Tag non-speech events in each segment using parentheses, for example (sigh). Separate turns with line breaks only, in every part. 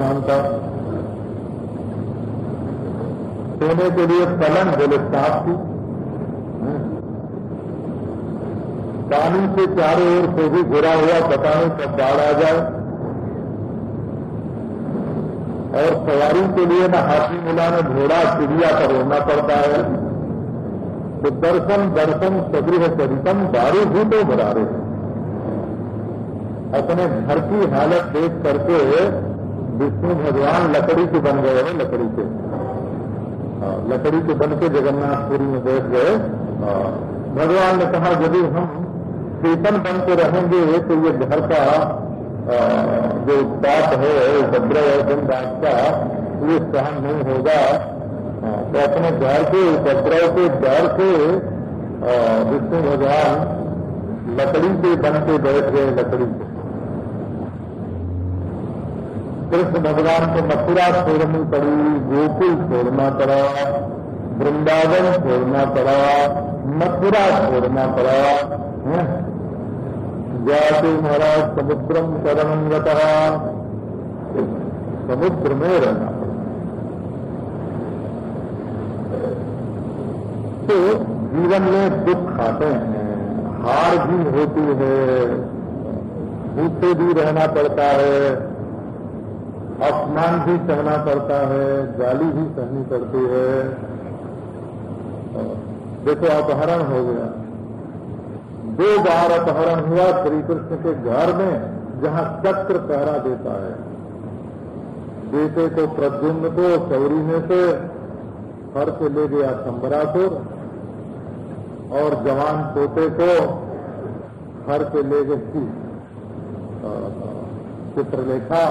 मानता सोने के लिए पलंग बोले साफ़ की। पानी से चारों ओर से भी घिरा हुआ पता नहीं कब बाढ़ आ जाए। और सवारी के लिए न हाथी मिला, न घोड़ा, चिड़िया पर रोना पड़ता है। तो दर्शन दर्शन सदृह चरितम, दारू भी तो बना रहे अपने घर की हालत देख करके विष्णु भगवान लकड़ी के बन गए हैं, लकड़ी के लकड़ी के बन के जगन्नाथपुरी में बैठ गए। भगवान ने कहा, यदि हम चेतन बन के रहेंगे तो ये घर का जो उत्पाद है, उपद्रव दिन रात का, ये सहन नहीं होगा। तो अपने घर के, उपद्रव के डर से विष्णु भगवान लकड़ी के बन के बैठ गए, लकड़ी के कृष्ण भगवान को मथुरा छोड़नी पड़ी, गोकुल छोड़ना पड़ा, वृंदावन छोड़ना पड़ा, मथुरा छोड़ना पड़ा जाते महाराज समुद्रम शरण रहा समुद्र में रहना तो जीवन में दुख आते हैं, हार भी होती है, भूखे भी रहना पड़ता है अपमान भी सहना पड़ता है गाली भी सहनी पड़ती है। देखो, अपहरण हो गया। दो बार अपहरण हुआ श्री कृष्ण के घर में, जहाँ चक्र पहरा देता है। बेटे को प्रद्युम्न को चौरी में से हर के ले गया संबरापुर और जवान पोते को हर के ले गई। चित्रलेखा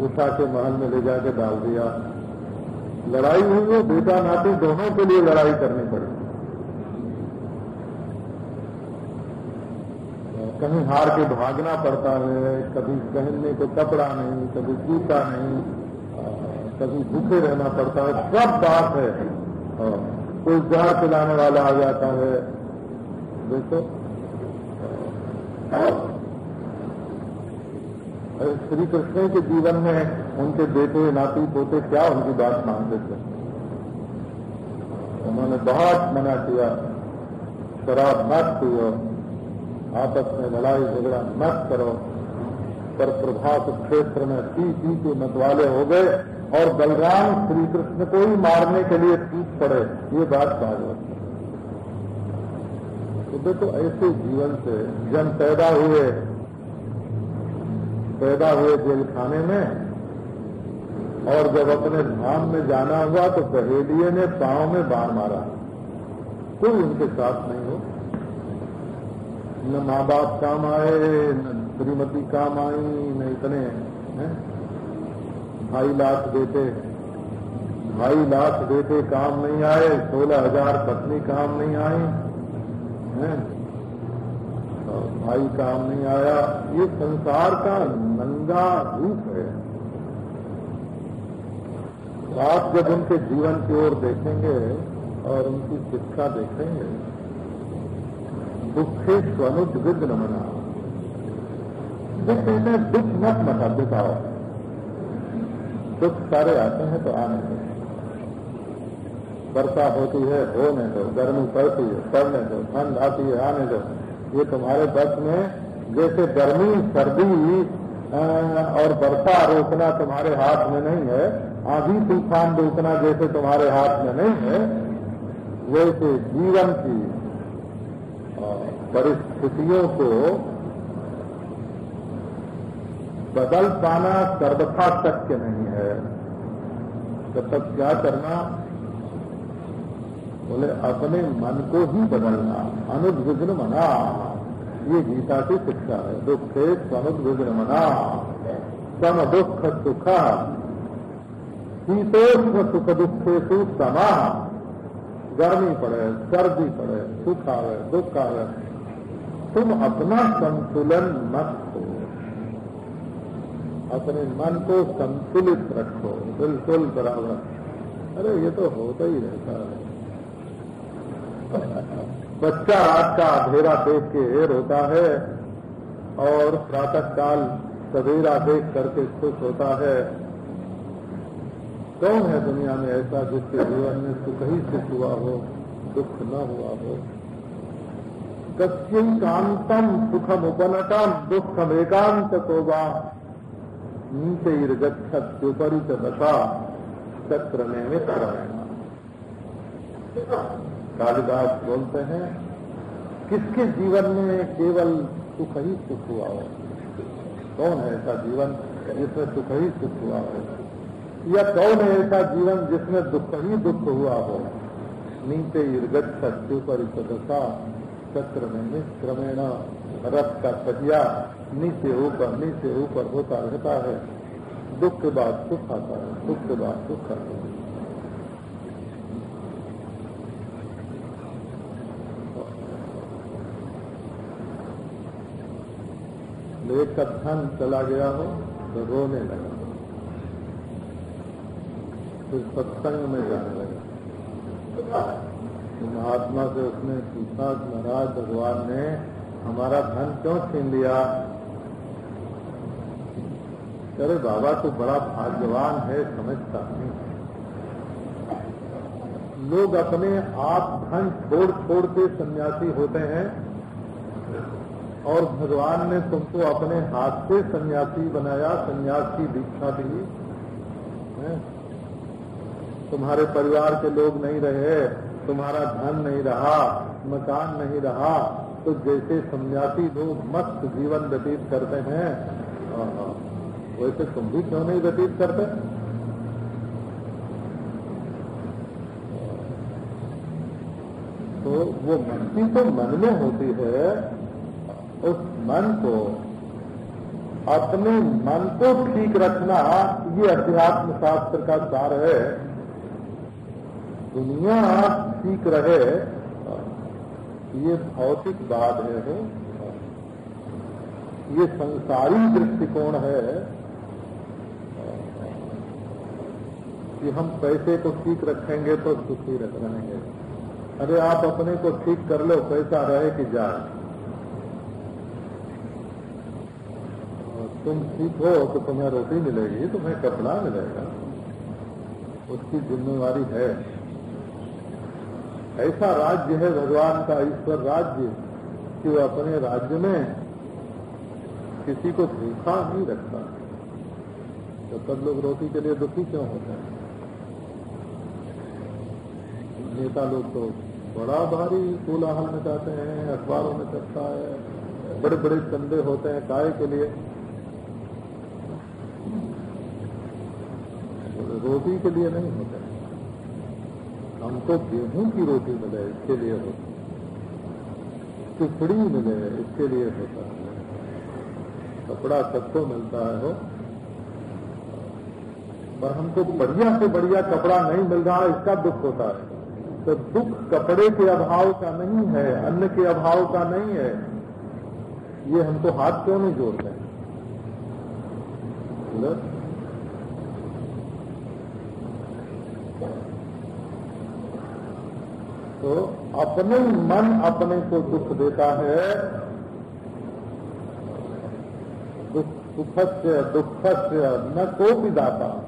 उठा के महल में ले जाके डाल दिया। लड़ाई हुई है बेटा नाती दोनों के लिए लड़ाई करनी पड़ी। कहीं हार के भागना पड़ता है, कभी पहनने को कपड़ा नहीं, कभी जूता नहीं कभी भूखे रहना पड़ता है, सब बात है। कोई जहर पिलाने वाला आ जाता है। देखो श्री कृष्ण के जीवन में उनके बेटे, नाती, पोते क्या उनकी बात मानते थे? उन्होंने बहुत मना किया। शराब मत पियो। आपस में लड़ाई झगड़ा मत करो। पर प्रभात क्षेत्र में पी पी के मतवाले हो गए और बलराम श्री कृष्ण को ही मारने के लिए टूट पड़े। ये बात भागवत तो देखो, ऐसे जीवन से जन पैदा हुए। पैदा हुए जेल खाने में, और जब अपने धाम में जाना हुआ तो पहेलिए ने पाँव में बाढ़ मारा। कोई उनके साथ नहीं हो। न माँ बाप काम आए, न श्रीमती काम आई, न इतने ढाई लाख देते ढाई लाख देते काम नहीं आए, सोलह हज़ार पत्नी काम नहीं आई, है। भाई काम नहीं आया। ये संसार का नंगा रूप है। आप जब उनके जीवन की ओर देखेंगे और उनकी शिक्षा देखेंगे, दुखे न मना। दुख कहते दुख मत मता दिखाओ। दुख सारे आते हैं तो आने दो। वर्षा होती है होने दो। गर्मी पड़ती है, पड़ने दो। ठंड आती है, आने दो। ये तुम्हारे बस में जैसे गर्मी, सर्दी और वर्षा रोकना तुम्हारे हाथ में नहीं है, आधी तूफ़ान रोकना जैसे तुम्हारे हाथ में नहीं है, वैसे जीवन की परिस्थितियों को बदल पाना सर्वथा शक्य नहीं है। तो तब क्या करना? बोले, अपने मन को ही बदलना। अनुद्विग्न मना। ये गीता की शिक्षा है। दुखे समुद्विग्न मना सम दुख सुख। शीतोष्ण सुख दुखेशु समा। गर्मी पड़े, सर्दी पड़े, सुख आवे, दुख आवे। तुम अपना संतुलन मत हो। अपने मन को संतुलित रखो। बिल्कुल बराबर। अरे, ये तो होता ही रहता है। (laughs) बच्चा रात का अंधेरा देख के रोता है और प्रातः काल सवेरा देख करके खुश होता है। कौन है दुनिया में ऐसा जिसके जीवन में सुख ही सुख हुआ हो, दुख न हुआ हो? कस्य कांतम सुखम उपनतम, दुखम एकांत को बा नीचे गच्छत्युपरी दशा चक्र में मित्र कालिदास बोलते हैं, किसके जीवन में केवल सुख ही सुख हुआ हो? कौन है ऐसा जीवन जिसमें सुख ही सुख हुआ हो? या कौन है ऐसा जीवन जिसमें दुख ही दुख हुआ हो? नीचे ईर्गत पर सदसा चक्र में निष्क्रमेण रथ का पहिया नीचे ऊपर नीचे ऊपर होता रहता है। दुख के बाद सुख आता है सुख के बाद सुख आता है। एक का धन चला गया हो तो रोने लगा। फिर सत्संग में जाने लगा। तो महात्मा से उसने पूछा, महाराज, भगवान ने हमारा धन क्यों छीन लिया? अरे बाबा तो बड़ा भाग्यवान है, समझता नहीं लोग अपने आप धन छोड़ छोड़ के सन्यासी होते हैं। और भगवान ने तुमको अपने हाथ से सन्यासी बनाया, सन्यास की दीक्षा दी। तुम्हारे परिवार के लोग नहीं रहे, तुम्हारा धन नहीं रहा, मकान नहीं रहा तो जैसे सन्यासी लोग मस्त जीवन व्यतीत करते हैं वैसे तुम भी क्यों नहीं व्यतीत करते? तो वो मस्ती तो मन में होती है उस मन को, अपने मन को ठीक रखना, ये अध्यात्म शास्त्र का सार है। दुनिया ठीक रहे, ये भौतिक बात है। ये संसारी दृष्टिकोण है कि हम पैसे को ठीक रखेंगे तो सुखी रख रहेंगे। अरे आप अपने को ठीक कर लो, पैसा रहे कि जाए? तुम हो तो तुम्हें रोटी मिलेगी तुम्हें कपड़ा मिलेगा। उसकी जिम्मेवारी है। ऐसा राज्य है भगवान का, ईश्वर राज्य, कि वो अपने राज्य में किसी को भूखा नहीं रखता। तो सब लोग रोटी के लिए दुखी क्यों होते हैं नेता लोग तो बड़ा भारी कोलाहल मचाते हैं, अखबारों में चलता है बड़े बड़े चंदे होते हैं काय के लिए। रोटी के लिए नहीं होते। हमको गेहूँ की रोटी मिले, इसके लिए होता। है टुकड़ी मिले, इसके लिए होता। है कपड़ा सबको मिलता है, हो। पर हमको बढ़िया से बढ़िया कपड़ा नहीं मिल रहा, इसका दुख होता है। तो दुख कपड़े के अभाव का नहीं है, अन्न के अभाव का नहीं है। ये हमको हाथ क्यों नहीं जोड़ते? हैं तो अपने मन अपने को दुख देता है। सुख से दुख से न को भी दाता।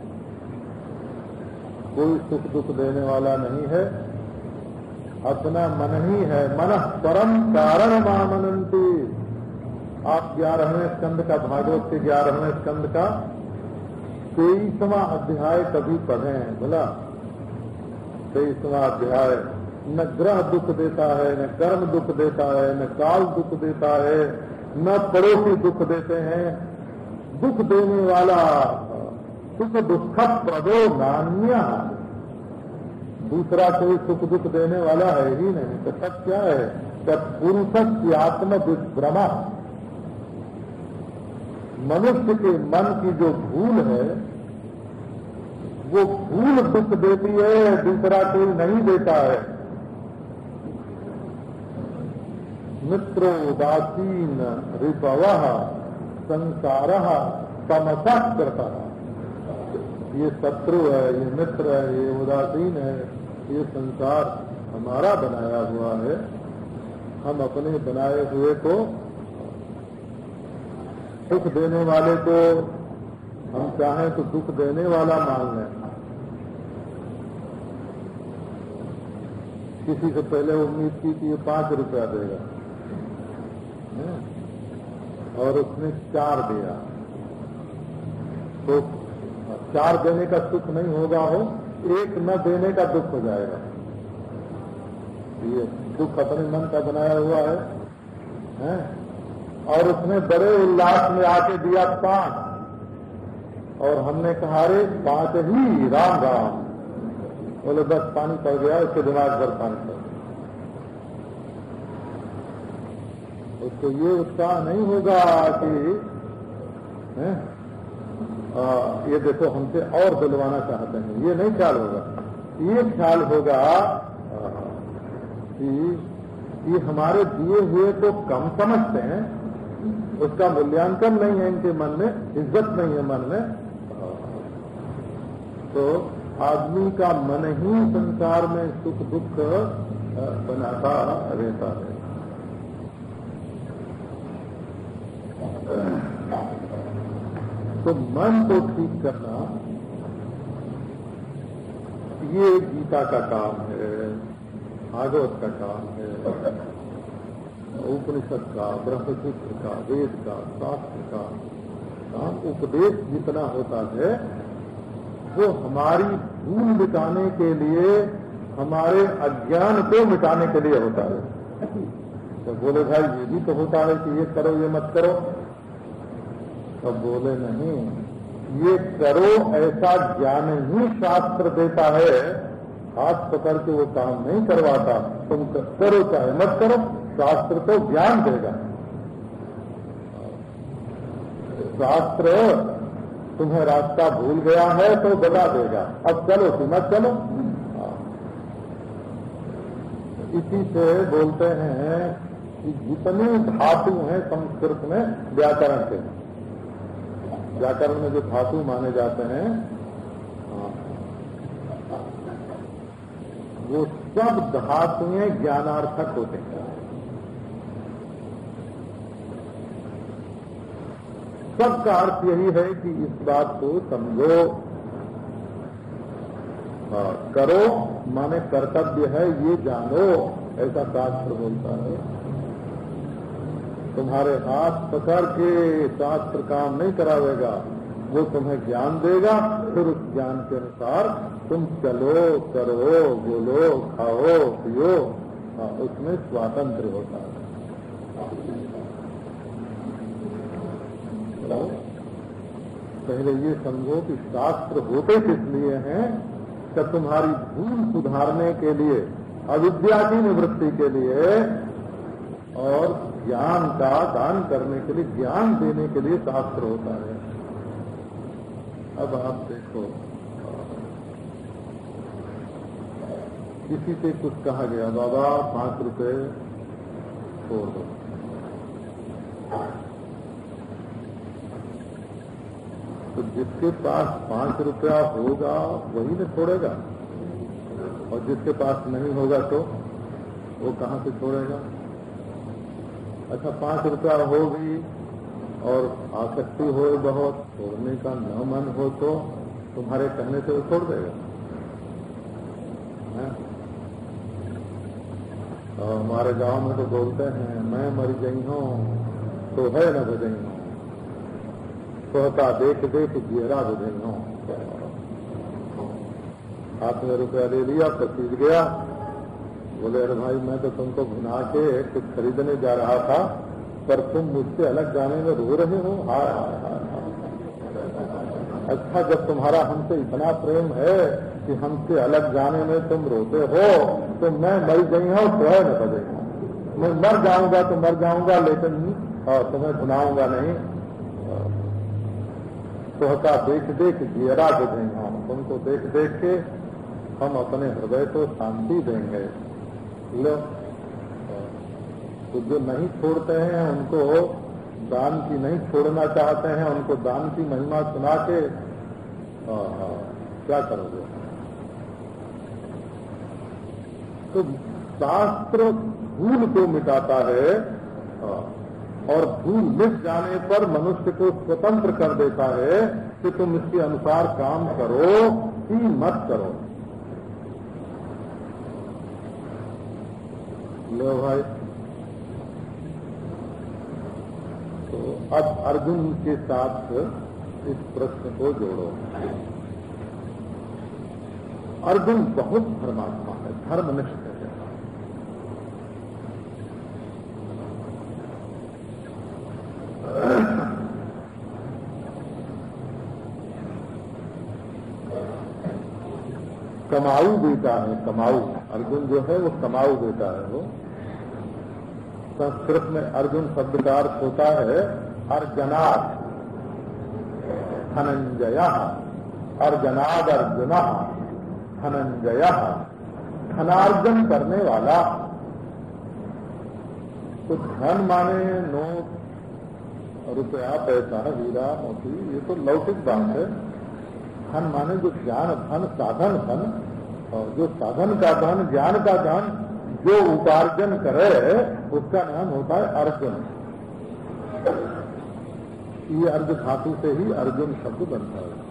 कोई सुख दुख देने वाला नहीं है। अपना मन ही है। मन परम कारण मामनंती आप ग्यारहवें स्कंद का, भागवत के ग्यारहवें स्कंद का तेईसवा अध्याय कभी पढ़ें। बोला, तेईसवा अध्याय। न ग्रह दुख देता है, न कर्म दुख देता है, न काल दुख देता है, न पड़ोसी दुख देते हैं। दुख देने वाला सुख दुख प्रदो नान्य दूसरा कोई सुख दुख देने वाला है ही नहीं तो सब क्या है? तब पुरुष की आत्म विभ्रमा मनुष्य के मन की जो भूल है, वो भूल दुख देती है, दूसरा कोई नहीं देता है। मित्रो उदासीन ऋपव संसार करता ये शत्रु है, ये मित्र है, ये उदासीन है, ये संसार हमारा बनाया हुआ है। हम अपने बनाए हुए को सुख देने वाले को हम चाहें तो दुख देने वाला मान लें। किसी से पहले उम्मीद की कि ये पाँच रुपया देगा। और उसने चार दिया। तो चार देने का सुख नहीं होगा हो एक न देने का दुख हो जाएगा। ये दुख अपने मन का बनाया हुआ है, है? और उसने बड़े उल्लास में आके दिया पाँच। और हमने कहा अरे पाँच ही राम राम। बोले बस पानी पड़ गया उसके दिमाग भर पानी पड़ उसको ये उत्साह नहीं होगा कि? आ, ये देखो हमसे और दिलवाना चाहते हैं। ये नहीं ख्याल होगा। ये ख्याल होगा कि ये हमारे दिए हुए को कम समझते हैं। उसका मूल्यांकन नहीं है इनके मन में इज़्ज़त नहीं है मन में। तो आदमी का मन ही संसार में सुख दुख बनाता रहता है। तो मन को ठीक करना, ये गीता का काम है, भागवत का काम है, उपनिषद का, ब्रह्मसूत्र का, वेद का, शास्त्र का काम, उपदेश जितना होता है, वो हमारी भूल मिटाने के लिए, हमारे अज्ञान को मिटाने के लिए होता है। तो बोले भाई, ये भी तो होता है कि ये करो, ये मत करो। तो बोले, नहीं, ये करो, ऐसा ज्ञान ही शास्त्र देता है। हाथ पकड़ के वो काम नहीं करवाता। तुम करो चाहे मत करो, शास्त्र तो ज्ञान देगा। शास्त्र, तुम्हें रास्ता भूल गया है तो बता देगा। अब चलो तुम मत चलो। इसी से बोलते हैं कि जितने धातु हैं संस्कृत में, व्याकरण के। व्याकरण में जो धातु माने जाते हैं, वो सब धातुएँ ज्ञानार्थक होते हैं। सबका अर्थ यही है कि इस बात को समझो करो, माने कर्तव्य है ये जानो, ऐसा शास्त्र बोलता है। तुम्हारे हाथ पकड़ के शास्त्र काम नहीं करावेगा। वो तुम्हें ज्ञान देगा, फिर उस ज्ञान के अनुसार तुम चलो, करो, बोलो, खाओ, पियो। उसमें स्वातंत्र होता है। पहले ये समझो कि शास्त्र होते किस लिए हैं कि तुम्हारी भूल सुधारने के लिए, अविद्या की निवृत्ति के लिए, और ज्ञान का दान करने के लिए, ज्ञान देने के लिए शास्त्र होता है। अब आप देखो। किसी से कुछ कहा गया, बाबा, पाँच रुपए छोड़ दो। तो जिसके पास पाँच रुपया होगा, वही न छोड़ेगा। और जिसके पास नहीं होगा तो वो कहाँ से छोड़ेगा? अच्छा पाँच रुपया हो भी और आसक्ति हो बहुत छोड़ने का न मन हो तो तुम्हारे कहने से वो छोड़ देगा। और हमारे गाँव में तो बोलते हैं, मैं मर गई हूँ तो है न बजई हूँ। कहता देख देख घेरा बुझे हूँ। हाथ रुपया ले लिया तो पसीज गया बोले, अरे भाई, मैं तो तुमको भुना के कुछ खरीदने जा रहा था, पर तुम मुझसे अलग जाने में रो रहे हो। हाय अच्छा जब तुम्हारा हमसे इतना प्रेम है कि हमसे अलग जाने में तुम रोते हो तो मैं मर गई हूँ तो है न बजेगा मैं मर जाऊँगा तो मर जाऊँगा, लेकिन तुम्हें घुनाऊँगा नहीं। कहता देख देख जियरा बुझेंगे हम। तुमको देख देख के हम अपने हृदय को शांति देंगे। लो तो जो नहीं छोड़ते हैं, उनको दान की नहीं छोड़ना चाहते हैं, उनको दान की महिमा सुना के क्या करोगे? तो शास्त्र भूल को मिटाता है और भूल मिट जाने पर मनुष्य को स्वतंत्र कर देता है कि तुम इसके अनुसार काम करो कि मत करो। लो भाई। तो अब अर्जुन के साथ इस प्रश्न को जोड़ो। अर्जुन बहुत धर्मात्मा है, धर्मनिष्ठ कमाऊ बेटा है, कमाऊ। अर्जुन जो है, वो कमाऊ बेटा है, वो। संस्कृत में अर्जुन शब्द का अर्थ होता है अर्जनाथ धनंजय। अर्जनाद अर्जुन धनंजय। धनार्जन करने वाला। तो धन माने नोट, रुपया, पैसा हीरा मोती ये तो लौकिक बात है। धन माने जो ज्ञान, धन साधन, धन, और जो साधन का धन, ज्ञान का धन जो उपार्जन करे, उसका नाम होता है अर्जुन। ये अर्ज़ धातु से ही अर्जुन शब्द बनता है।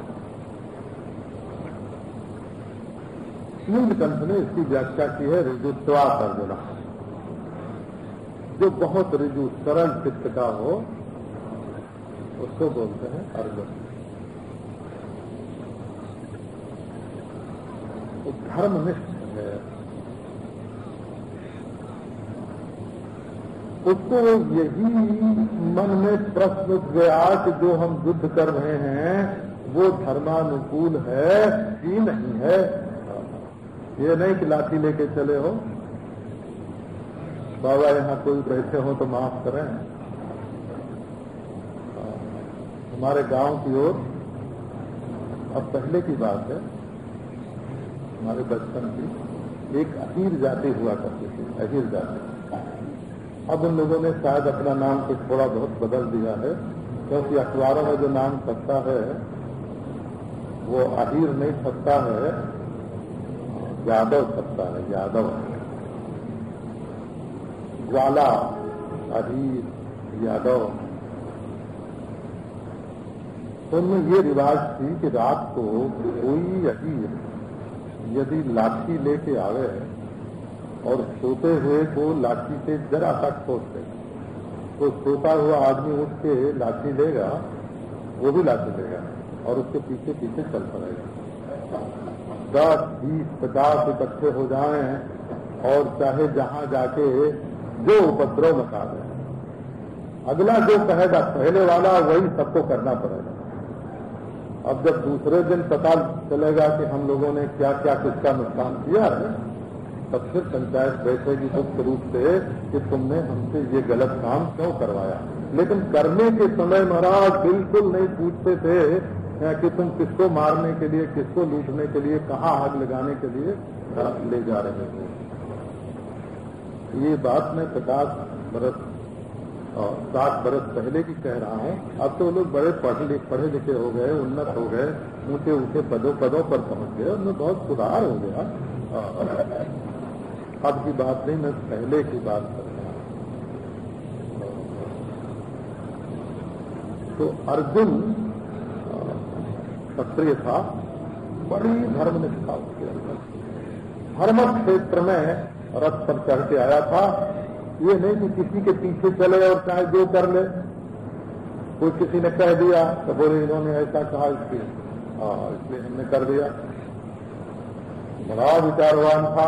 नीलकंठ ने इसकी व्याख्या की है ऋजुत्वास अर्जुन जो बहुत ऋजु, सरल चित्त का हो, उसको बोलते हैं अर्जुन। धर्मनिष्ठ है। उसको यही मन में प्रश्न गया कि जो हम युद्ध कर रहे हैं, वो धर्मानुकूल है कि नहीं है? ये नहीं कि लाठी लेके चले हो। बाबा यहाँ कोई बैठे हो तो माफ़ करें। हमारे गाँव की ओर, अब पहले की बात है, हमारे बचपन की, एक अहीर जाति हुआ करती थी, अहीर जाति। अब उन लोगों ने शायद अपना नाम कुछ थोड़ा बहुत बदल दिया है, क्योंकि अखबारों में जो नाम सकता है, वो अहीर नहीं सकता है, यादव सकता है, यादव ग्वाला अहीर, यादव। तो उनमें ये रिवाज थी कि रात को कोई अहीर यदि लाठी लेके आवे और सोते हुए को लाठी से जरा तक ठोस दे तो सोता हुआ आदमी उठ के लाठी लेगा, वो भी लाठी लेगा और उसके पीछे पीछे चल पड़ेगा। दस, बीस, पचास इकट्ठे हो जाएँ और चाहे जहाँ जाके जो उपद्रव मचा दे अगला जो कहेगा, पहले वाला वही सबको करना पड़ेगा। अब जब दूसरे दिन पता चलेगा कि हम लोगों ने क्या क्या किसका नुकसान किया है तब फिर पंचायत बैठेगी गुप्त रूप से कि तुमने हमसे ये गलत काम क्यों करवाया? लेकिन करने के समय महाराज बिल्कुल नहीं पूछते थे कि तुम किसको मारने के लिए, किसको लूटने के लिए, कहाँ आग लगाने के लिए ले जा रहे थे ये बात मैं पचास बरस सात बरस पहले की कह रहा हूँ। अब तो लोग बड़े पढ़े पढ़े लिखे हो गए, उन्नत हो गए ऊँचे ऊँचे पदों पदों पर पहुँच गए, उनमें बहुत सुधार हो गया। अब की बात नहीं, मैं पहले की बात कर रहा हूँ। तो अर्जुन क्षत्रिय था, बड़ी धर्मनिष्ठा उसके अंदर धर्म क्षेत्र में रथ पर चढ़ के आया था। ये नहीं कि किसी के पीछे चले और चाहे जो कर ले। कोई किसी ने कह दिया तो बोले, इन्होंने ऐसा कहा हाँ इसलिए हमने कर दिया। बड़ा विचारवान था।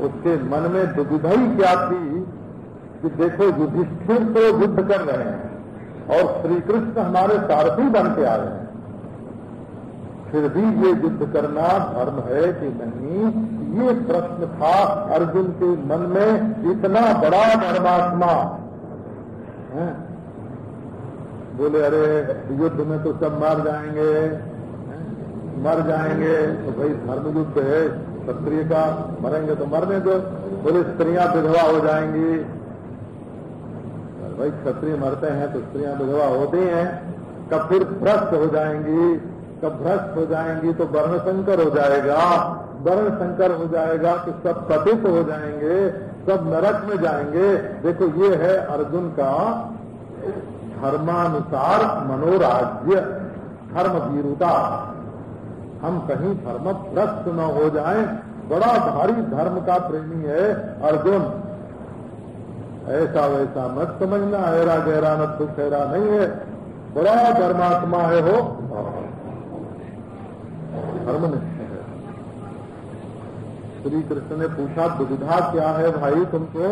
उसके मन में दुविधा ही क्या थी कि देखो युधिष्ठिर तो युद्ध कर रहे हैं और श्री कृष्ण हमारे सारथी बन के आ रहे हैं। फिर भी ये युद्ध करना धर्म है कि नहीं? ये प्रश्न था अर्जुन के मन में, इतना बड़ा धर्मात्मा बोले, अरे, युद्ध में तो सब मर जाएँगे। मर जाएँगे। तो भाई धर्म युद्ध है। क्षत्रिय का मरेंगे तो मरने दो, बोले, स्त्रियाँ विधवा हो जाएँगी। भाई, क्षत्रिय मरते हैं तो स्त्रियाँ विधवा होती हैं, कब फिर भ्रष्ट हो जाएँगी? कब भ्रष्ट हो जाएँगी तो वर्ण संकर हो जाएगा। वर्ण संकर हो जाएगा तो सब पतित हो जाएँगे, सब नरक में जाएँगे। देखो, ये है अर्जुन का धर्मानुसार मनोराज्य धर्म वीरुता हम कहीं धर्म भ्रष्ट न हो जाए। बड़ा भारी धर्म का प्रेमी है अर्जुन। ऐसा वैसा मत समझना ऐरा गहरा न ठहरा नहीं है। बड़ा धर्मात्मा है हो धर्मनिष्ठ है। श्री कृष्ण ने पूछा, दुविधा क्या है भाई तुमको?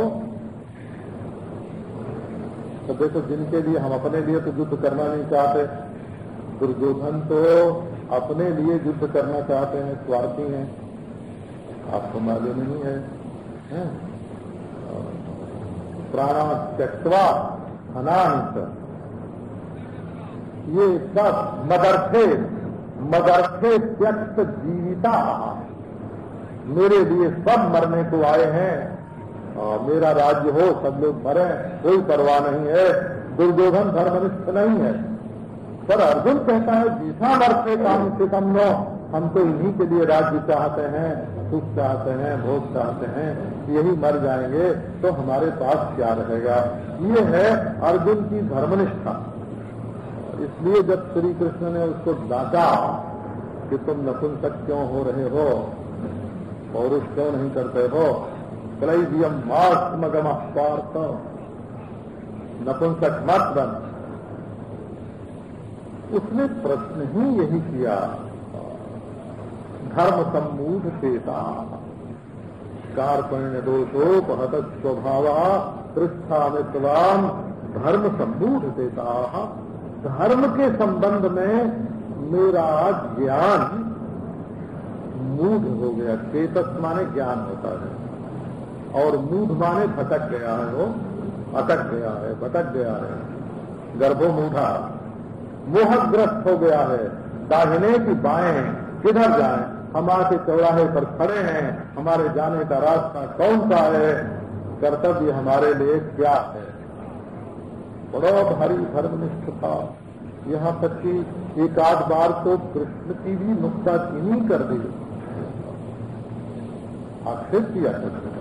तो देखो, जिनके लिए हम अपने लिए तो युद्ध करना नहीं चाहते। दुर्योधन तो अपने लिए युद्ध करना चाहते हैं स्वार्थी हैं। आपको मालूम नहीं है, है? प्राणा त्यक्वा अनांत ये सब मदर्थे मदर्थे त्यक्त जीविता। मेरे लिए सब मरने को आए हैं। और मेरा राज्य हो सब लोग मरे कोई परवाह नहीं है। दुर्योधन धर्मनिष्ठ नहीं है। पर अर्जुन कहता है जीसा मरते काम से कम नो। हम तो इन्हीं के लिए राज्य चाहते हैं, सुख चाहते हैं, भोग चाहते हैं, यही मर जाएँगे तो हमारे पास क्या रहेगा? ये है अर्जुन की धर्मनिष्ठा। इसलिए जब श्री कृष्ण ने उसको डांटा कि तुम नपुंसक क्यों हो रहे हो, पौरुष क्यों नहीं करते हो कलैदियम मास्मगम पार्थ। नपुंसक मत बन। उसने प्रश्न ही यही किया। धर्म सम्मूढ़ चेता। कार्पण्य दोषोपहत स्वभाव पृष्ठा पृष्ठामित्वाम धर्म सम्मूढ़ देता धर्म के संबंध में मेरा ज्ञान मूढ़ हो गया। चेतस माने ज्ञान होता है। और मूढ़ माने भटक गया है वो। अटक गया है, भटक गया है। गर्भो मूढ़ा। मोहग्रस्त हो गया है। दाहिने की बाएँ किधर जाए? हम आके चौराहे पर खड़े हैं। हमारे जाने का रास्ता कौन सा है? कर्तव्य हमारे लिए क्या है? बड़ा भारी धर्मनिष्ठ था यहाँ तक कि एक आध बार तो कृष्ण की भी नुकताचीनी कर दी। आक्षेप किया कृष्ण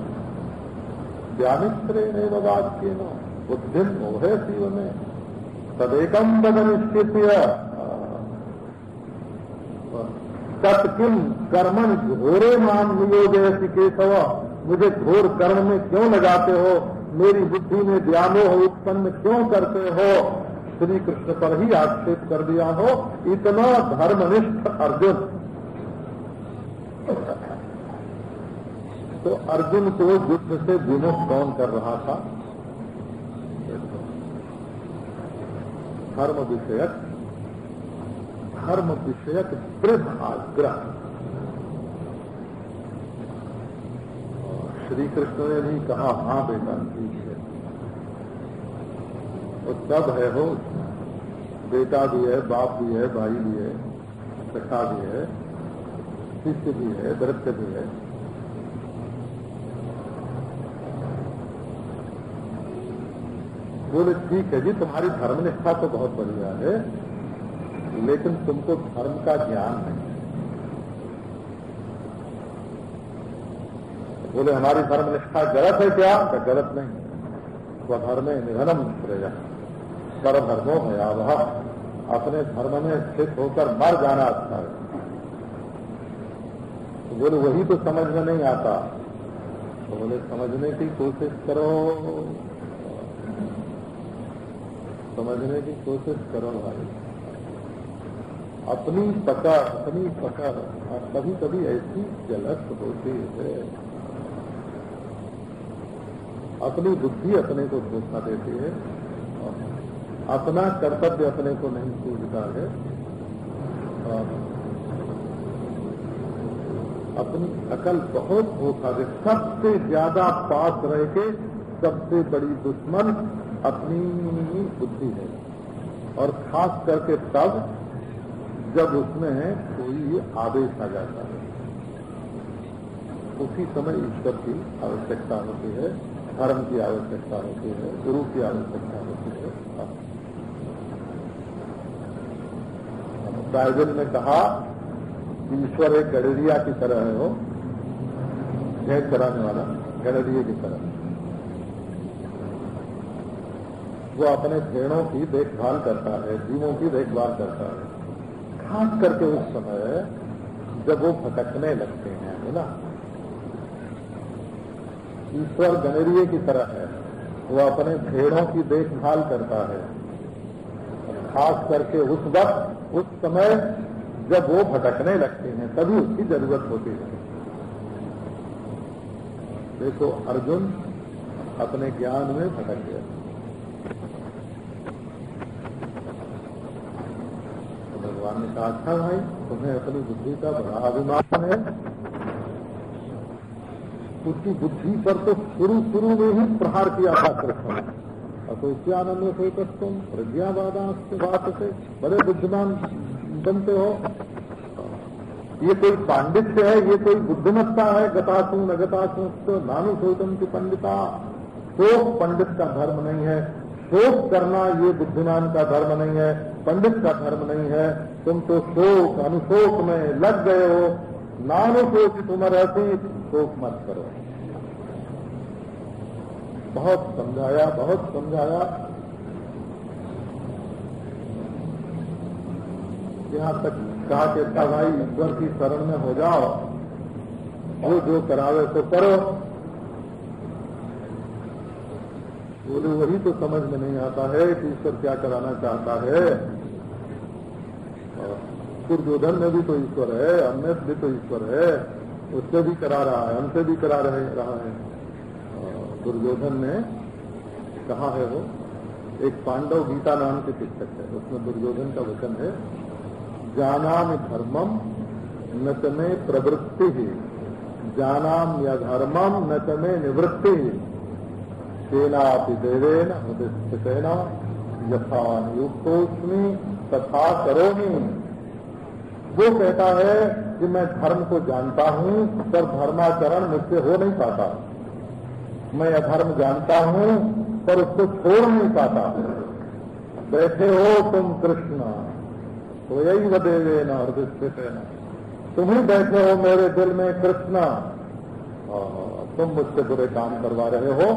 व्यामित्रे ने वाक्य न बुद्धि मोहे शिव में तदेकम बदनिश्चित तत्किम कर्मण घोरे मान नियोजयसी केशव? मुझे घोर कर्म में क्यों लगाते हो? मेरी बुद्धि में व्यामोह उत्पन्न क्यों करते हो? श्री कृष्ण पर ही आक्षेप कर दिया हो, इतना धर्मनिष्ठ अर्जुन। तो अर्जुन को युद्ध से विमुख कौन कर रहा था? धर्म विषयक धर्म विषयक दृढ़ आग्रह श्री कृष्ण ने भी कहा हाँ बेटा, ठीक है। और सब है हो बेटा भी है, बाप भी है, भाई भी है, सखा भी है, शिष्य भी है दृत्य भी है। बोले, ठीक है जी, तुम्हारी धर्मनिष्ठा तो बहुत बढ़िया है, लेकिन तुमको धर्म का ज्ञान नहीं बोले, हमारी धर्म निष्ठा गलत है क्या? तो गलत नहीं स्वधर्म निधनम प्रेया सर्वधर्मो भयावह। अपने धर्म में स्थित होकर मर जाना अच्छा है। तो बोले, वही तो समझ में नहीं आता। तो बोले, समझने की कोशिश करो। समझने की कोशिश करो भाई। अपनी पकड़ अपनी पकड़, और कभी कभी ऐसी जलत होती है। अपनी बुद्धि अपने को धोखा देती है अपना कर्तव्य अपने को नहीं सूझता है। और अपनी अकल बहुत धोखा दे, सबसे ज़्यादा पास रह के सबसे बड़ी दुश्मन अपनी ही बुद्धि है। और खास करके तब जब उसमें कोई आदेश आ जाता है। उसी समय ईश्वर की आवश्यकता होती है, धर्म की आवश्यकता होती है, गुरु की आवश्यकता होती है। बाइबल ने कहा कि ईश्वर एक गडरिया की तरह है वो भेद कराने वाला गडरिए की तरह। वो अपने भेड़ों की देखभाल करता है, जीवों की देखभाल करता है। खास करके उस समय जब वो भटकने लगते हैं, है ना? ईश्वर गणेरिए की तरह है। वो अपने भेड़ों की देखभाल करता है। खास करके उस वक्त, उस समय जब वो भटकने लगते हैं, तभी उसकी ज़रूरत होती है। देखो, अर्जुन अपने ज्ञान में भटक गया तो भगवान ने कहा अच्छा भाई, तुम्हें अपनी बुद्धि का बड़ा अभिमान है। उसकी बुद्धि पर तो शुरू शुरू में ही प्रहार किया था कृष्ण अतोच्यानंद से तुम प्रज्ञावादा बात से बड़े बुद्धिमान बनते हो। ये कोई पांडित्य है, ये कोई बुद्धिमत्ता है, गतासु न गतासु नानु सोचम की पंडिता। शोक पंडित का धर्म नहीं है। शोक करना ये बुद्धिमान का धर्म नहीं है। पंडित का धर्म नहीं है। तुम तो शोक, अनुशोक में लग गए हो। नानु सोच तुम रहती, शोक मत करो। बहुत समझाया बहुत समझाया। यहाँ तक कहा कि भाई ईश्वर की शरण में हो जाओ। जो जो करावे तो करो। बोले, वही तो समझ में नहीं आता है कि ईश्वर क्या कराना चाहता है। दुर्योधन में भी तो ईश्वर है अन्य भी तो ईश्वर है। उससे भी करा रहा है, हमसे भी करा रहे, रहा है। दुर्योधन ने कहा है वो, एक पांडव गीता नाम के शिक्षक है, उसमें दुर्योधन का वचन है जाना जानाम धर्मम न तमे प्रवृत्ति। ही जानाम या धर्मम न तमे निवृत्ति। ही सेनापि देवेन हृदय यथा युक्तोस्मी तथा करोमी। वो कहता है कि मैं धर्म को जानता हूँ, पर धर्माचरण मुझसे हो नहीं पाता। मैं अधर्म जानता हूँ, पर उसको छोड़ नहीं पाता। बैठे हो तुम कृष्ण तो यही वदेवे न हृदय तुम ही बैठे हो मेरे दिल में कृष्ण। तुम मुझसे बुरे काम करवा रहे हो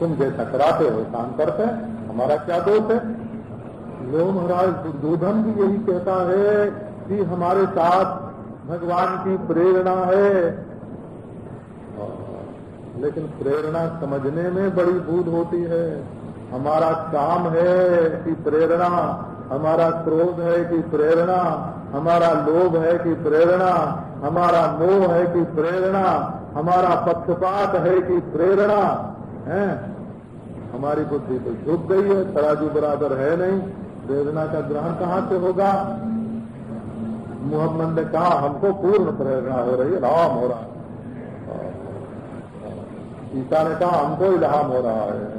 तुम जैसा कराते हो काम करते हमारा क्या दोष है? लो महाराज, दुर्योधन भी यही कहता है कि हमारे साथ भगवान की प्रेरणा है, लेकिन प्रेरणा समझने में बड़ी भूल होती है। हमारा काम है कि प्रेरणा, हमारा क्रोध है कि प्रेरणा, हमारा लोभ है कि प्रेरणा, हमारा मोह है कि प्रेरणा, हमारा पक्षपात है कि प्रेरणा। है। हमारी बुद्धि तो झुक गई है, तराजू बराबर है नहीं। प्रेरणा का ग्रहण कहाँ से होगा? मोहम्मद ने कहा, हमको पूर्ण प्रेरणा हो रही है, राम हो रहा है। सीता ने कहा, हमको इलाहाम हो रहा है।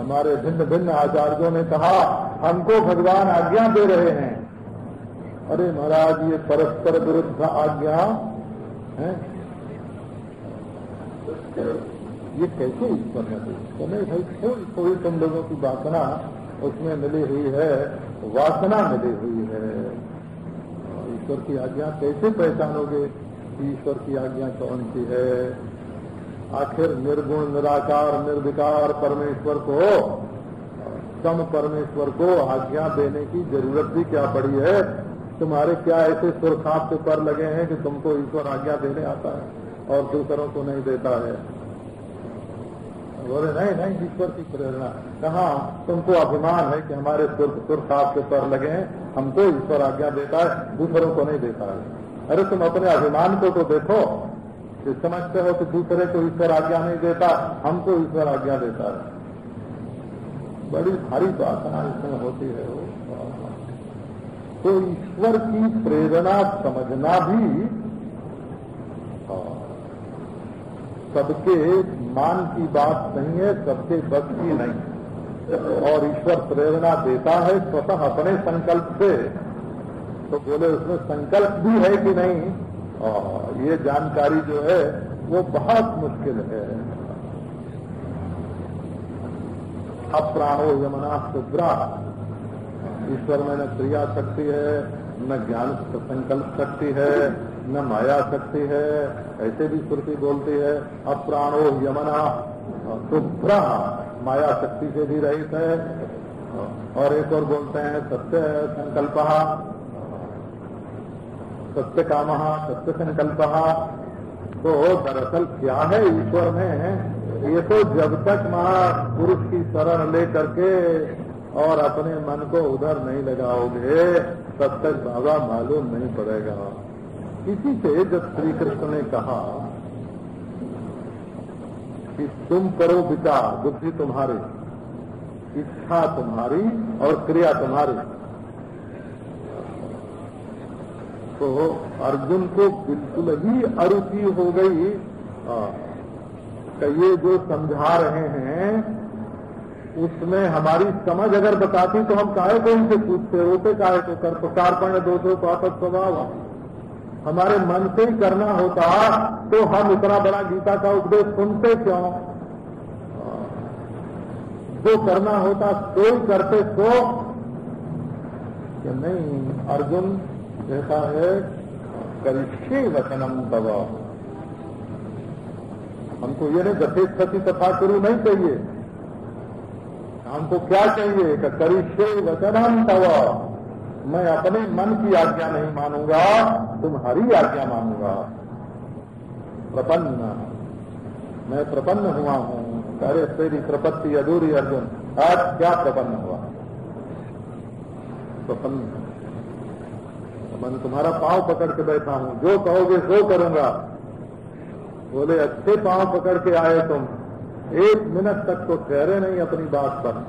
हमारे भिन्न भिन्न आचार्यों ने कहा, हमको भगवान आज्ञा दे रहे हैं। अरे महाराज, ये परस्पर विरुद्ध आज्ञा, है? ये कैसे ईश्वर है? नहीं भाई थोड़ी थोड़ी तुम लोगों की वासना उसमें मिली हुई है? वासना मिली हुई है। ईश्वर की आज्ञा कैसे पहचानोगे ईश्वर की आज्ञा कौन सी है? आखिर निर्गुण, निराकार, निर्विकार परमेश्वर को, सम परमेश्वर को आज्ञा देने की ज़रूरत भी क्या पड़ी है? तुम्हारे क्या ऐसे सुरखाप के पर लगे हैं कि तुमको ईश्वर आज्ञा देने आता है? और दूसरों को नहीं देता है। बोले, नहीं नहीं, ईश्वर की प्रेरणा कहा, तुमको अभिमान है कि हमारे सुरखाप के पर लगे हैं। हमको ईश्वर आज्ञा देता है, दूसरों को नहीं देता है। अरे, तुम अपने अभिमान को तो देखो। कि समझते हो कि दूसरे को ईश्वर आज्ञा नहीं देता, हमको ईश्वर आज्ञा देता है। बड़ी भारी प्रार्थना इसमें होती है तो ईश्वर की प्रेरणा समझना भी सबके मान की बात नहीं है, सबके बस की नहीं। और ईश्वर प्रेरणा देता है स्वतः अपने संकल्प से। तो बोले, उसमें संकल्प भी है कि नहीं? और ये जानकारी जो है, वो बहुत मुश्किल है। अप्राणो यमुना शुद्रा ईश्वर में न क्रिया शक्ति है, न ज्ञान संकल्प शक्ति है। न माया शक्ति है, ऐसे भी श्रुति बोलती है अप्राणो यमना। शुभ्र माया शक्ति से भी रहित है। और एक और बोलते हैं, सत्य संकल्प। सत्य काम, सत्य संकल्प। तो दरअसल क्या है ईश्वर में? ये तो जब तक महापुरुष की शरण ले करके और अपने मन को उधर नहीं लगाओगे, तब तक बाबा मालूम नहीं पड़ेगा। इसी से जब श्री कृष्ण ने कहा कि तुम करो विचार, बुद्धि तुम्हारी, इच्छा तुम्हारी और क्रिया तुम्हारी तो अर्जुन को बिल्कुल ही अरुचि हो गई। कि ये जो समझा रहे हैं, उसमें हमारी समझ अगर बताती तो हम काहे को इनसे पूछते? रोते काहे को? कर तो कार्पण्य दो दो पापक स्वभाव हमारे मन से ही करना होता तो हम इतना बड़ा गीता का उपदेश सुनते क्यों? जो करना होता तो ही करते तो कि नहीं, अर्जुन ऐसा है, करिष्य वचनम तब हमको ये नहीं क्षति तथा शुरू नहीं चाहिए। हमको क्या चाहिए? कि करिष्य वचनम तब मैं अपने मन की आज्ञा नहीं मानूँगा, तुम्हारी आज्ञा मानूँगा। प्रपन्न। मैं प्रपन्न हुआ हूँ। अरे, तेरी प्रपत्ति अधूरी अर्जुन। आज क्या प्रपन्न हुआ? प्रपन्न। मैं तुम्हारा पाँव पकड़ के बैठा हूँ। जो कहोगे सो करूँगा। बोले, अच्छे पाँव पकड़ के आए तुम। एक मिनट तक तो ठहरे नहीं अपनी बात पर।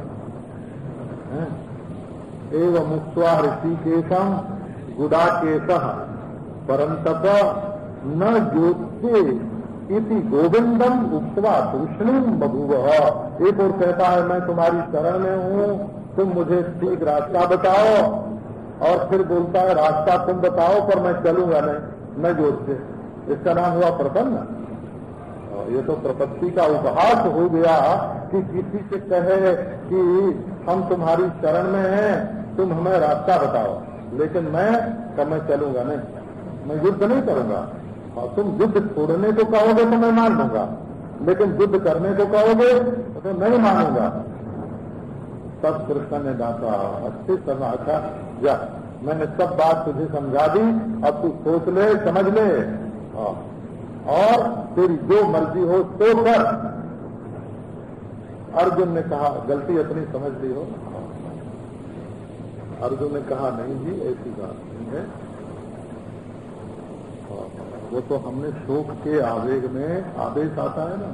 एवं मुक्वा ऋषिकेशम गुड़ा केश परंतप न ज्योति इति गोविंदम उक्तवा तूषणीम बभुव। एक और कहता है, मैं तुम्हारी शरण में हूँ। तुम मुझे ठीक रास्ता बताओ। और फिर बोलता है, रास्ता तुम बताओ पर मैं चलूँगा नहीं। ज़ोर से इसका नाम हुआ प्रपन्न ये तो प्रपत्ति का उपहास हो गया कि किसी से कहे कि हम तुम्हारी शरण में हैं, तुम हमें रास्ता बताओ। लेकिन मैं कब मैं चलूँगा नहीं। मैं युद्ध नहीं करूँगा। और तुम युद्ध छोड़ने को कहोगे तो मैं मान लूँगा। लेकिन युद्ध करने को कहोगे तो नहीं मानूँगा। तब कृष्ण ने डांटा, अच्छे समय अच्छा जा। मैंने सब बात तुझे समझा दी। अब तू सोच ले, समझ ले। और तेरी जो मर्ज़ी हो तो कर अर्जुन ने कहा, गलती अपनी समझ ली हो। अर्जुन ने कहा, नहीं जी, ऐसी बात नहीं है। वो तो हमने शोक के आवेग में आदेश आता है ना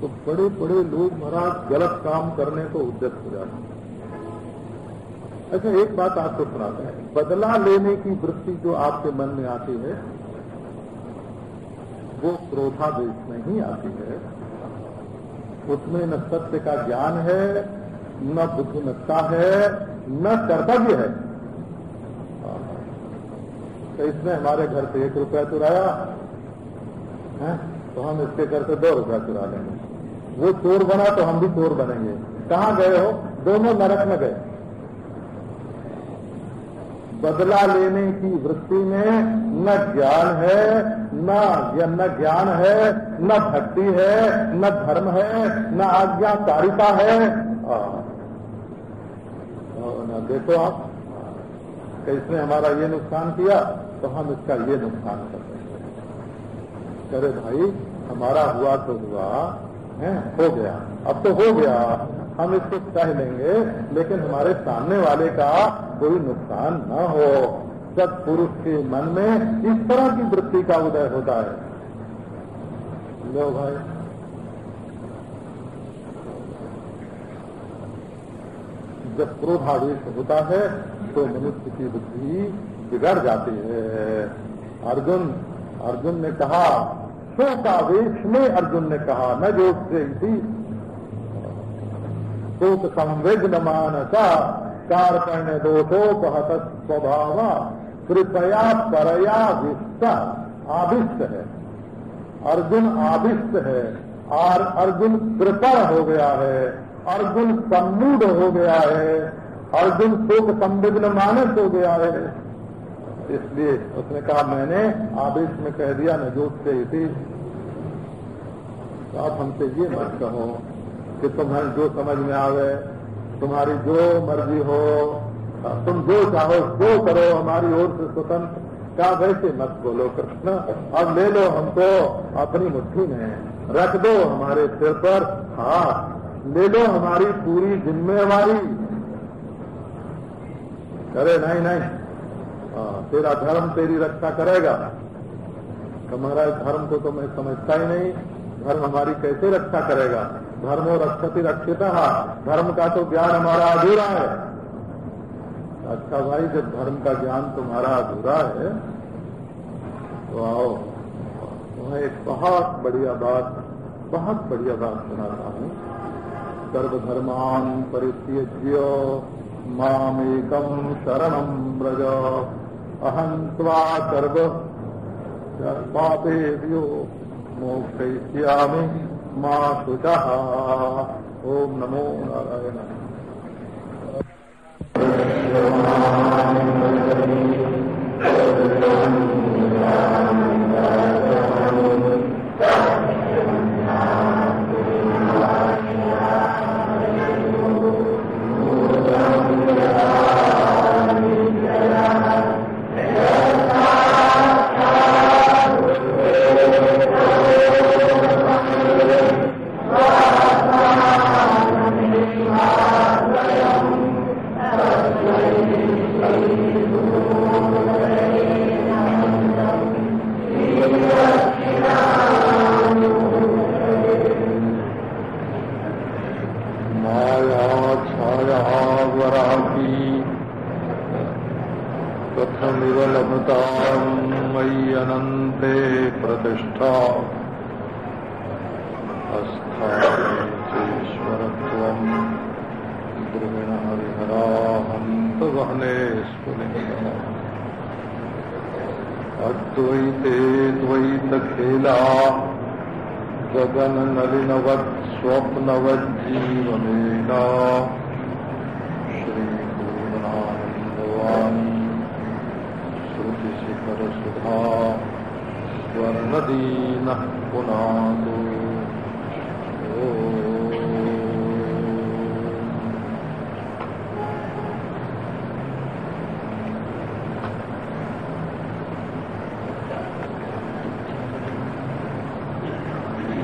तो बड़े बड़े लोग महाराज गलत काम करने को उद्यत हो जाते हैं। अच्छा एक बात आपको सुनाते हैं। बदला लेने की वृत्ति जो आपके मन में आती है वो क्रोधादेश में ही आती है, उसमें न सत्य का ज्ञान है, न बुद्धिमत्ता है, न कर्तव्य है। तो इसने हमारे घर से एक रुपया चुराया, है? तो हम इसके घर से दो रुपया चुरा लेंगे। वो चोर बना तो हम भी चोर बनेंगे। कहाँ गए हो? दोनों नरक में गए। बदला लेने की वृत्ति में न ज्ञान है, न न ज्ञान है, न भक्ति है, न धर्म है, न आज्ञाकारिता है। न देखो आप। कि इसने हमारा ये नुकसान किया तो हम इसका ये नुकसान कर देंगे। करे भाई, हमारा हुआ तो हुआ, है, हो गया। अब तो हो गया। हम इसको कह लेंगे, लेकिन हमारे सामने वाले का कोई नुकसान न हो। जब पुरुष के मन में इस तरह की वृत्ति का उदय होता है। लो भाई। जब क्रोधावेश होता है तो मनुष्य की बुद्धि बिगड़ जाती है। अर्जुन अर्जुन ने कहा, शोकावेश में अर्जुन ने कहा न जो से इसी शोक संवेदन मानसा कार्पण्य दोषोपहत स्वभाव, कृपया परया विस्त, आविष्ट है। अर्जुन आविष्ट है और अर्जुन कृपण हो गया है, अर्जुन सम्मूढ़ हो गया है, अर्जुन शोक संविघ्न मानस हो गया है। इसलिए उसने कहा, मैंने आवेश में कह दिया न जो से इसी आप हमसे ये मत कहो कि तुम्हें जो समझ में आवे तुम्हारी जो मर्ज़ी हो तुम जो चाहो जो करो हमारी ओर से स्वतंत्र। क्या वैसे मत बोलो कृष्ण अब ले लो हमको अपनी मुट्ठी में रख दो हमारे सिर पर हाथ ले लो हमारी पूरी जिम्मेवारी। करे नहीं नहीं आ, तेरा धर्म तेरी रक्षा करेगा। हमारा धर्म को तो मैं समझता ही नहीं धर्म हमारी कैसे रक्षा करेगा? धर्म रक्षति रक्षिता। धर्म का तो ज्ञान हमारा अधूरा है। अच्छा भाई, जब धर्म का ज्ञान तुम्हारा अधूरा है तो आओ तुम्हें एक बहुत बढ़िया बात, बहुत बढ़िया बात सुनाता हूँ। सर्वधर्मान परित्यज्य मामेकम शरणम व्रज। अहं त्वा सर्व पापेभ्यो मोक्षयिष्यामि। मा शुचः ओम नमो नारायण। अनन्ताम् मयि अनन्ते प्रतिष्ठा। अस्थायेश्वरत्वम् द्रविणः हन्तवहने स्फुलिङ्गः अद्वैते द्वैतखेला गगननलिनवत् स्वप्नवज्जीवमेना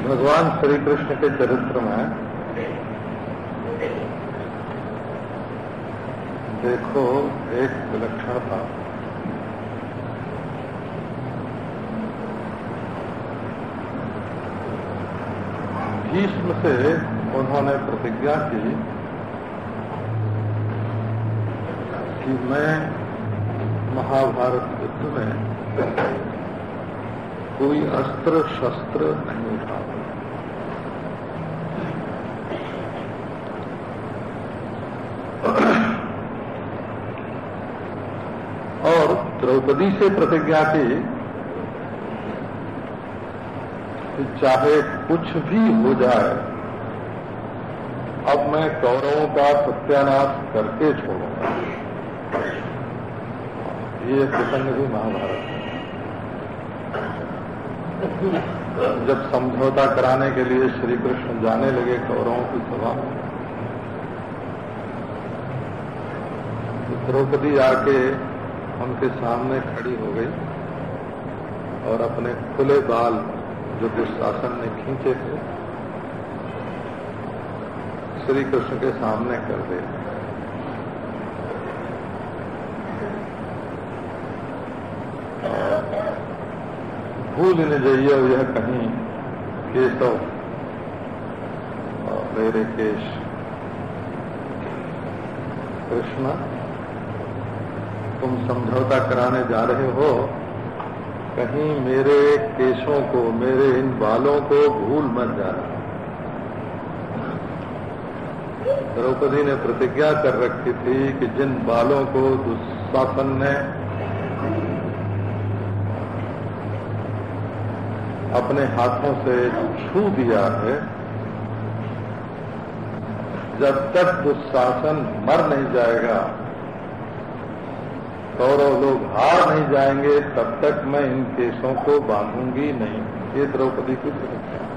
भगवान श्री कृष्ण के चरित्र में देखो एक विलक्षण था भीष्म से उन्होंने प्रतिज्ञा की कि मैं महाभारत युद्ध में कोई अस्त्र शस्त्र नहीं उठाऊँगा। द्रौपदी से प्रतिज्ञा कि चाहे कुछ भी हो जाए अब मैं कौरवों का सत्यानाश करके छोड़ूँगा। ये प्रसंग भी महाभारत। जब समझौता कराने के लिए श्री कृष्ण जाने लगे कौरवों की सभा तो द्रौपदी आके उनके सामने खड़ी हो गई और अपने खुले बाल जो दुशासन ने खींचे थे श्री कृष्ण के सामने कर दे। भूल न जाइए यह कहीं केशव मेरे केश। कृष्ण, तुम समझौता कराने जा रहे हो। कहीं मेरे केशों को, मेरे इन बालों को भूल मत जाना। द्रौपदी ने प्रतिज्ञा कर रखी थी कि जिन बालों को दुशासन ने अपने हाथों से छू दिया है, जब तक दुशासन मर नहीं जाएगा, कौरव लोग हार नहीं जाएँगे, तब तक मैं इन केसों को बांधूँगी नहीं। ये द्रौपदी की प्रतिज्ञा।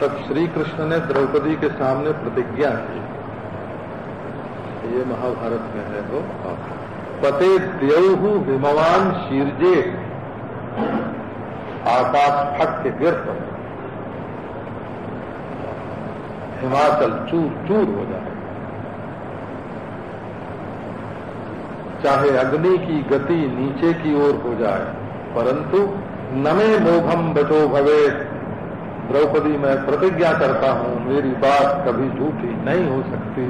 तब श्री कृष्ण ने द्रौपदी के सामने प्रतिज्ञा की ये महाभारत में है वो पते देवहु हिमवान शीर्जे। आकाश फट के हिमाचल चूर चूर हो जाए। चाहे अग्नि की गति नीचे की ओर हो जाए, परंतु नमे मोघम बचो भवे द्रौपदी, मैं प्रतिज्ञा करता हूँ, मेरी बात कभी झूठी नहीं हो सकती।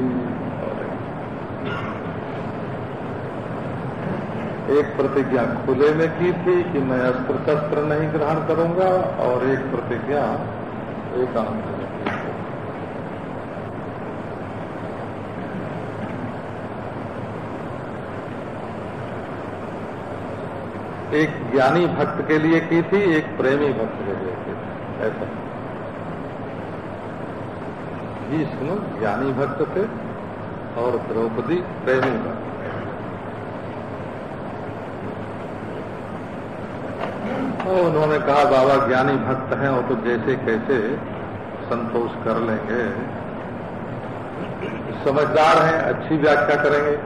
एक प्रतिज्ञा खुले में की थी कि मैं अस्त्र शस्त्र नहीं ग्रहण करूँगा, और एक प्रतिज्ञा एकांत में एक ज्ञानी भक्त के लिए की थी, एक प्रेमी भक्त के लिए की थी। ऐसा। भीष्म ज्ञानी भक्त थे और द्रौपदी प्रेमी भक्त तो उन्होंने कहा, बाबा, ज्ञानी भक्त हैं वो तो जैसे कैसे संतोष कर लेंगे? समझदार हैं, अच्छी व्याख्या करेंगे।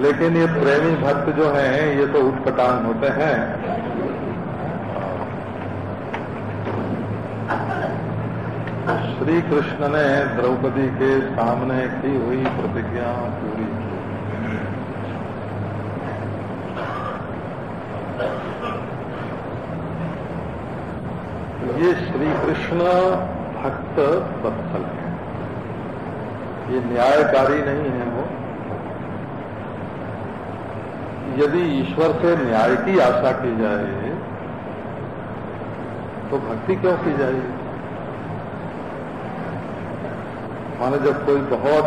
लेकिन ये प्रेमी भक्त जो हैं, ये तो उठपटांग होते हैं। श्री कृष्ण ने द्रौपदी के सामने की हुई प्रतिज्ञा पूरी की। ये श्री कृष्ण भक्त वत्सल है। ये न्यायकारी नहीं है वो। यदि ईश्वर से न्याय की आशा की जाए तो भक्ति क्यों की जाएगी? माने जब कोई बहुत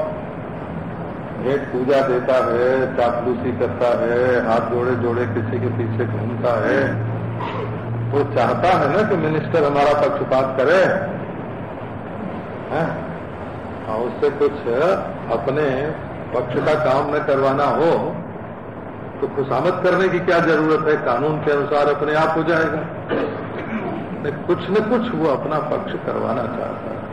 भेंट पूजा देता है, चापलूसी करता है, हाथ जोड़े जोड़े किसी के पीछे घूमता है तो चाहता है ना कि मिनिस्टर हमारा पक्षपात करे, है? और उससे कुछ अपने पक्ष का काम न करवाना हो तो खुशामद करने की क्या ज़रूरत है? कानून के अनुसार अपने आप हो जाएगा। (clears throat) कुछ न कुछ वो अपना पक्ष करवाना चाहता है।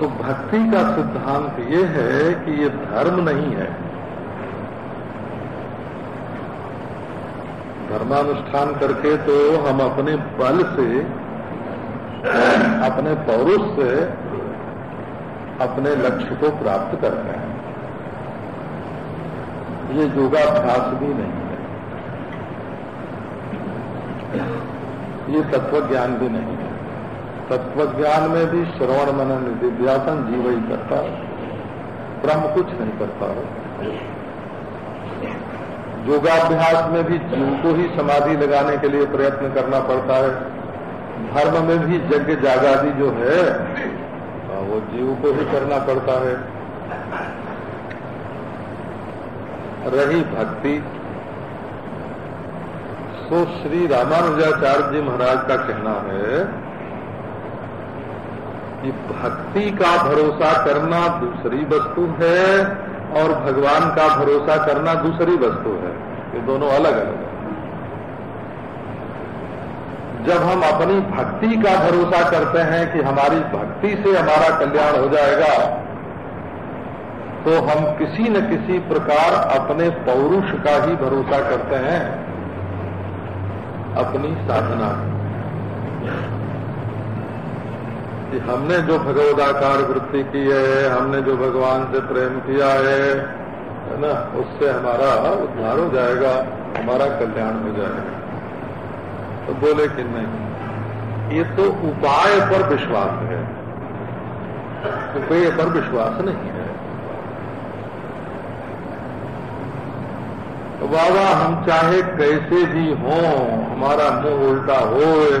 तो भक्ति का सिद्धांत ये है कि ये धर्म नहीं है। धर्मानुष्ठान करके तो हम अपने बल से, अपने पौरुष से, अपने लक्ष्य को प्राप्त करते हैं। ये योगाभ्यास भी नहीं है। ये तत्व ज्ञान भी नहीं तत्व ज्ञान में भी श्रवण मनन निधिध्यासन जीव ही करता है। ब्रह्म कुछ नहीं करता है। योगाभ्यास में भी जीव को ही समाधि लगाने के लिए प्रयत्न करना पड़ता है। धर्म में भी यज्ञ जागादी जो है वो जीव को ही करना पड़ता है। रही भक्ति। तो श्री रामानुजाचार्य जी महाराज का कहना है कि भक्ति का भरोसा करना दूसरी वस्तु है और भगवान का भरोसा करना दूसरी वस्तु है। ये दोनों अलग अलग है। जब हम अपनी भक्ति का भरोसा करते हैं कि हमारी भक्ति से हमारा कल्याण हो जाएगा तो हम किसी न किसी प्रकार अपने पौरुष का ही भरोसा करते हैं। अपनी साधना। कि हमने जो भगवदाकार वृत्ति की है, हमने जो भगवान से प्रेम किया है है ना, उससे हमारा उद्धार हो जाएगा, हमारा कल्याण हो जाएगा। तो बोले कि नहीं, ये तो उपाय पर विश्वास है। उपाय पर विश्वास नहीं है। तो बाबा हम चाहे कैसे भी हों, हमारा मुँह उल्टा हो,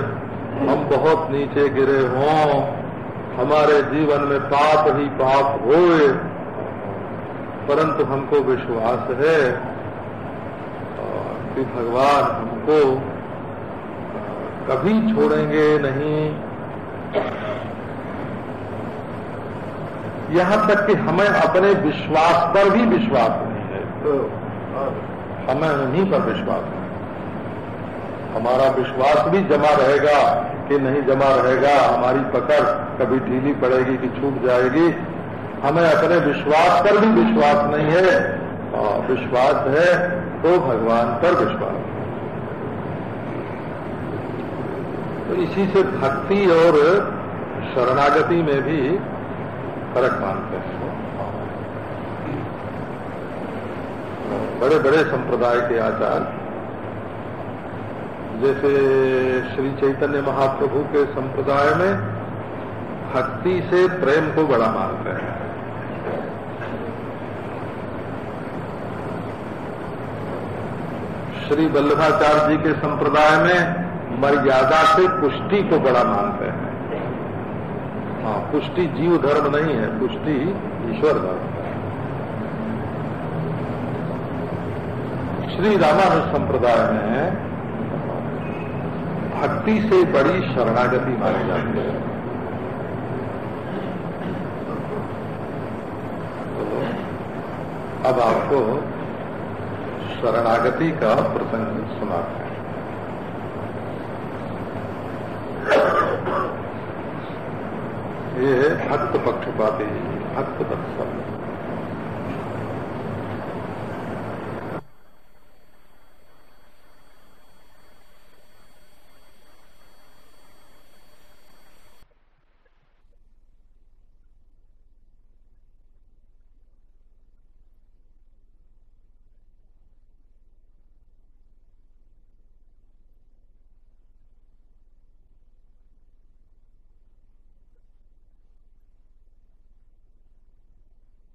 हम बहुत नीचे गिरे हों हमारे जीवन में पाप ही पाप होए परंतु हमको विश्वास है कि भगवान हमको कभी छोड़ेंगे नहीं। यहाँ तक कि हमें अपने विश्वास पर भी विश्वास नहीं है। तो हमें उन्हीं पर विश्वास है। हमारा विश्वास भी जमा रहेगा। कि नहीं जमा रहेगा, हमारी पकड़ कभी ढीली पड़ेगी कि छूट जाएगी। हमें अपने विश्वास पर भी विश्वास नहीं है, और विश्वास है तो भगवान पर विश्वास। तो इसी से भक्ति और शरणागति में भी फ़र्क मानते हैं बड़े बड़े संप्रदाय के आचार्य जैसे श्री चैतन्य महाप्रभु के संप्रदाय में भक्ति से प्रेम को बड़ा मानते हैं। श्री वल्लभाचार्य जी के संप्रदाय में मर्यादा से पुष्टि को बड़ा मानते हैं। हाँ पुष्टि जीव धर्म नहीं है, पुष्टि ईश्वर धर्म है। श्री रामानुज संप्रदाय में भक्ति से बड़ी शरणागति मानी जाती है। तो अब आपको शरणागति का प्रसंग सुनाते हैं। ये भक्त पक्षपाती, भक्त वत्सल